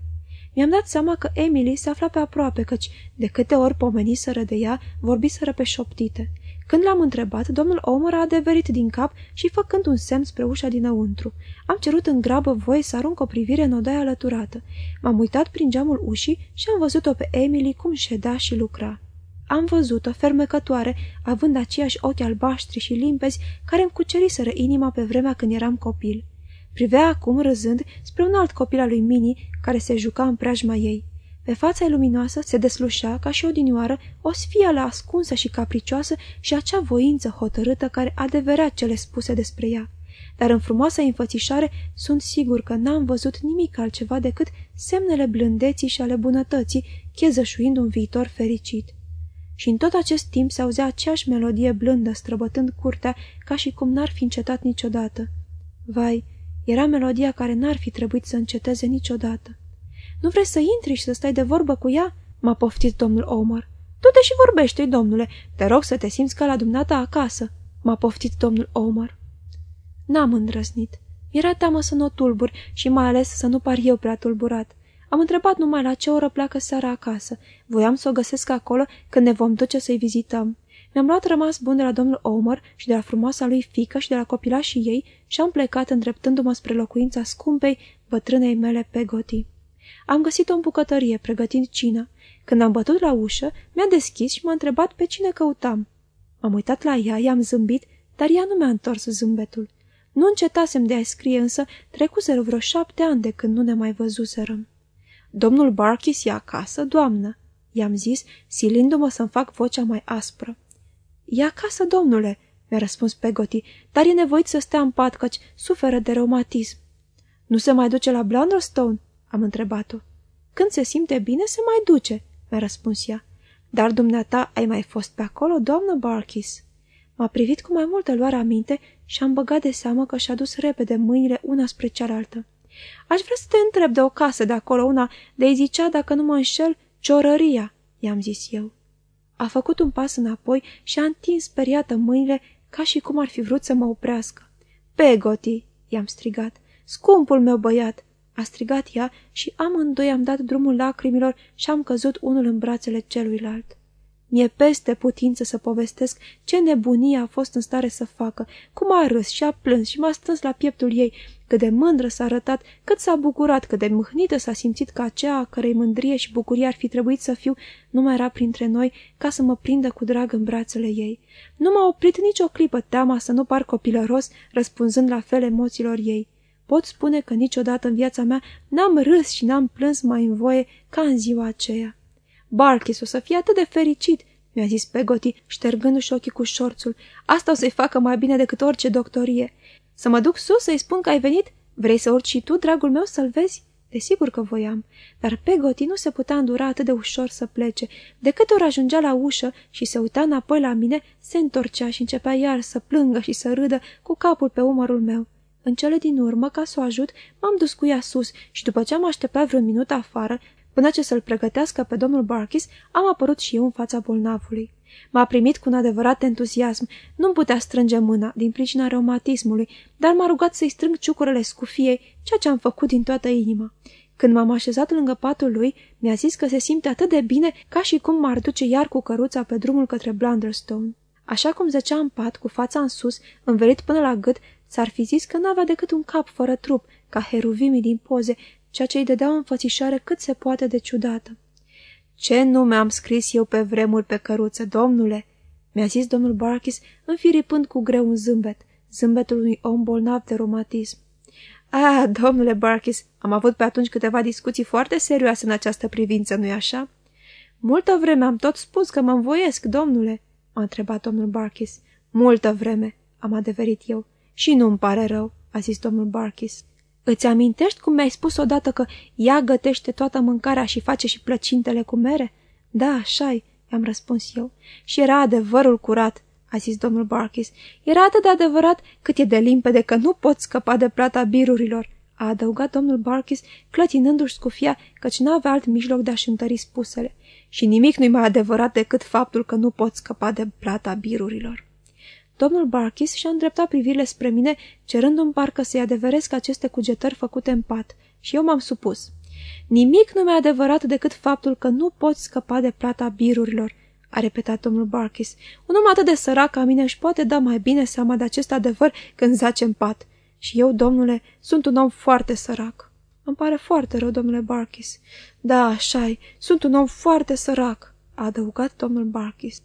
Mi-am dat seama că Emily se afla pe aproape, căci de câte ori pomeniseră de ea, vorbiseră pe șoptite. Când l-am întrebat, domnul Omer a adeverit din cap și făcând un semn spre ușa dinăuntru. Am cerut în grabă voie să arunc o privire în odaia alăturată. M-am uitat prin geamul ușii și am văzut-o pe Emily cum ședea și lucra. Am văzut-o, fermecătoare, având aceiași ochi albaștri și limpezi care îmi cuceriseră inima pe vremea când eram copil. Privea acum, râzând, spre un alt copil al lui Mini, care se juca în preajma ei. Pe fața ei luminoasă se deslușea, ca și odinioară, o sfială ascunsă și capricioasă și acea voință hotărâtă care adeverea cele spuse despre ea. Dar în frumoasa înfățișare sunt sigur că n-am văzut nimic altceva decât semnele blândeții și ale bunătății, chezășuind un viitor fericit. Și în tot acest timp se auzea aceeași melodie blândă străbătând curtea, ca și cum n-ar fi încetat niciodată. Vai, era melodia care n-ar fi trebuit să înceteze niciodată. Nu vrei să intri și să stai de vorbă cu ea?" m-a poftit domnul Omar. Du-te și vorbește domnule. Te rog să te simți ca la dumneata acasă." m-a poftit domnul Omar. N-am îndrăznit. Mi-era teamă să nu o tulbur și mai ales să nu par eu prea tulburat. Am întrebat numai la ce oră pleacă seara acasă. Voiam să o găsesc acolo când ne vom duce să-i vizităm. Mi-am luat rămas bun de la domnul Omar și de la frumoasa lui fică și de la copilașii ei și am plecat îndreptându-mă spre locuința scumpei bătrânei mele Pegoti. Am găsit-o în bucătărie, pregătind cină. Când am bătut la ușă, mi-a deschis și m-a întrebat pe cine căutam. M-am uitat la ea, i-am zâmbit, dar ea nu mi-a întors zâmbetul. Nu încetasem de a scrie, însă trecuseră vreo șapte ani de când nu ne mai văzuserăm. Domnul Barkis e acasă, doamnă, i-am zis, silindu-mă să-mi fac vocea mai aspră. E acasă, domnule, mi-a răspuns Pegoti, dar e nevoit să stea în pat, căci suferă de reumatism. Nu se mai duce la Blunderstone? Am întrebat-o. Când se simte bine, se mai duce, mi-a răspuns ea. Dar dumneata ai mai fost pe acolo, doamnă Barkis? M-a privit cu mai multă luare aminte și am băgat de seamă că și-a dus repede mâinile una spre cealaltă. Aș vrea să te întreb de o casă de acolo, una de-i zicea, dacă nu mă înșel, ciorăria, i-am zis eu. A făcut un pas înapoi și a întins speriată mâinile ca și cum ar fi vrut să mă oprească. Pegoti, i-am strigat, scumpul meu băiat, a strigat ea și amândoi am dat drumul lacrimilor și am căzut unul în brațele celuilalt. Mi-e peste putință să povestesc ce nebunie a fost în stare să facă, cum a râs și a plâns și m-a strâns la pieptul ei, cât de mândră s-a arătat, cât s-a bucurat, cât de mâhnită s-a simțit că aceea a cărei mândrie și bucurie ar fi trebuit să fiu, nu mai era printre noi, ca să mă prindă cu drag în brațele ei. Nu m-a oprit nicio clipă teama să nu par copilăros, răspunzând la fel emoțiilor ei. Pot spune că niciodată în viața mea n-am râs și n-am plâns mai în voie ca în ziua aceea. Barkis o să fie atât de fericit, mi-a zis Pegoti, ștergându-și ochii cu șorțul. Asta o să-i facă mai bine decât orice doctorie. Să mă duc sus să-i spun că ai venit? Vrei să urci și tu, dragul meu, să-l vezi?" Desigur că voiam, dar Pegoti nu se putea îndura atât de ușor să plece. De câte ori ajungea la ușă și se uita înapoi la mine, se întorcea și începea iar să plângă și să râdă cu capul pe umărul meu. În cele din urmă, ca să o ajut, m-am dus cu ea sus și după ce am așteptat vreun minut afară, Până ce să-l pregătească pe domnul Barkis, am apărut și eu în fața bolnavului. M-a primit cu un adevărat entuziasm. Nu-mi putea strânge mâna, din pricina reumatismului, dar m-a rugat să-i strâng ciucurile scufiei, ceea ce am făcut din toată inima. Când m-am așezat lângă patul lui, mi-a zis că se simte atât de bine ca și cum m-ar duce iar cu căruța pe drumul către Blunderstone. Așa cum zăcea în pat, cu fața în sus, învelit până la gât, s-ar fi zis că n-avea decât un cap fără trup, ca heruvimii din poze, ceea ce îi dădea o înfățișare cât se poate de ciudată. Ce nume am scris eu pe vremuri pe căruță, domnule?" mi-a zis domnul Barkis, înfiripând cu greu un zâmbet, zâmbetul unui om bolnav de romatism. Ah, domnule Barkis, am avut pe atunci câteva discuții foarte serioase în această privință, nu-i așa?" Multă vreme am tot spus că mă învoiesc, domnule," m-a întrebat domnul Barkis. Multă vreme," am adeverit eu. Și nu-mi pare rău," a zis domnul Barkis. Îți amintești cum mi-ai spus odată că ea gătește toată mâncarea și face și plăcintele cu mere? Da, așa-i, i-am răspuns eu. Și era adevărul curat, a zis domnul Barkis. Era atât de adevărat cât e de limpede că nu pot scăpa de plata birurilor, a adăugat domnul Barkis, clătinându-și scufia, căci n-avea alt mijloc de a-și întări spusele. Și nimic nu-i mai adevărat decât faptul că nu pot scăpa de plata birurilor. Domnul Barkis și-a îndreptat privirile spre mine, cerându-mi parcă să-i adeveresc aceste cugetări făcute în pat, și eu m-am supus. Nimic nu mi-a adevărat decât faptul că nu poți scăpa de plata birurilor, a repetat domnul Barkis. Un om atât de sărac ca mine își poate da mai bine seama de acest adevăr când zace în pat. Și eu, domnule, sunt un om foarte sărac. Îmi pare foarte rău, domnule Barkis. Da, așa sunt un om foarte sărac, a adăugat domnul Barkis.